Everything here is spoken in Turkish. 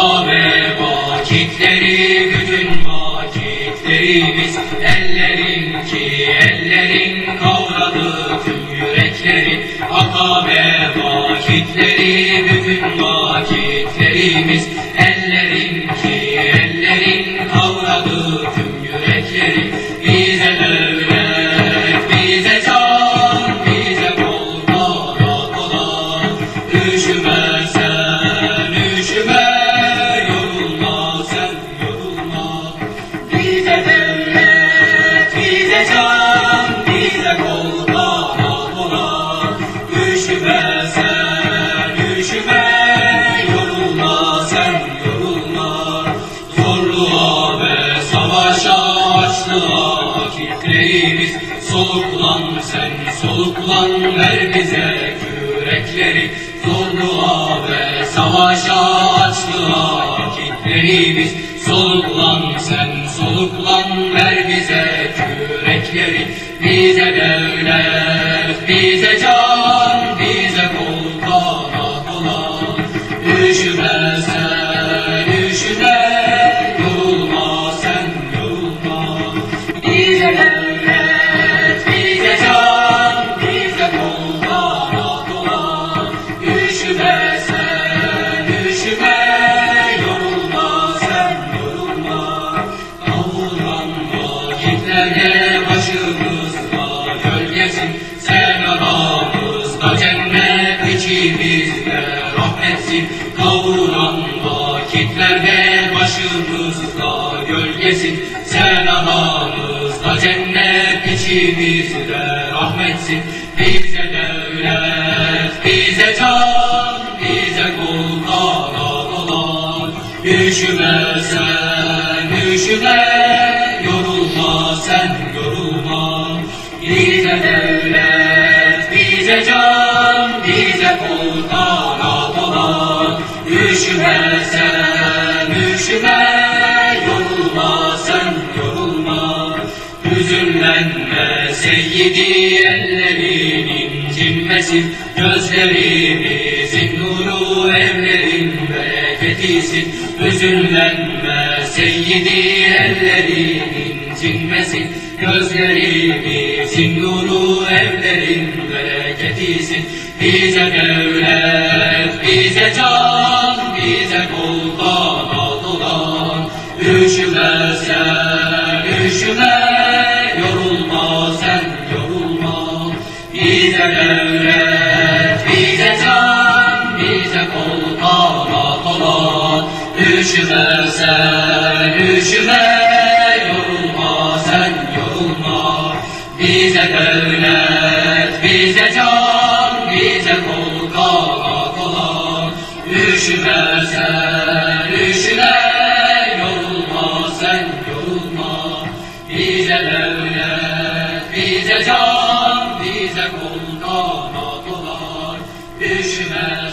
Ata ve vakitleri bütün vakitlerimiz Ellerinki ellerin kavradı tüm yürekleri. Ata ve vakitleri bütün vakitlerimiz vakitlerimiz Soluklan sen, soluklan ver bize kürekleri. Zorluğa ve savaşa açlığa vakitlerimiz Soluklan sen, soluklan ver bize kürekleri. Bize devlet, gölgesin Sen aramızda cennet içimizde rahmetsin. Bize devlet, bize can, bize kul kanat olan Üşüme sen, üşüme, seyyidi ellerin incinmesin Gözlerimizin nuru evlerin bereketisin Hüzünlenme seyyidi ellerin incinmesin Gözlerimizin nuru evlerin bereketisin Bize devlet, Düşme sen, düşme Yorulma sen, yorulma. Bize devlet, bize can Bize kol karakola Düşme sen, düşme Yorulma sen, yorulma. Bize devlet, bize can Bize kol karakola Düşme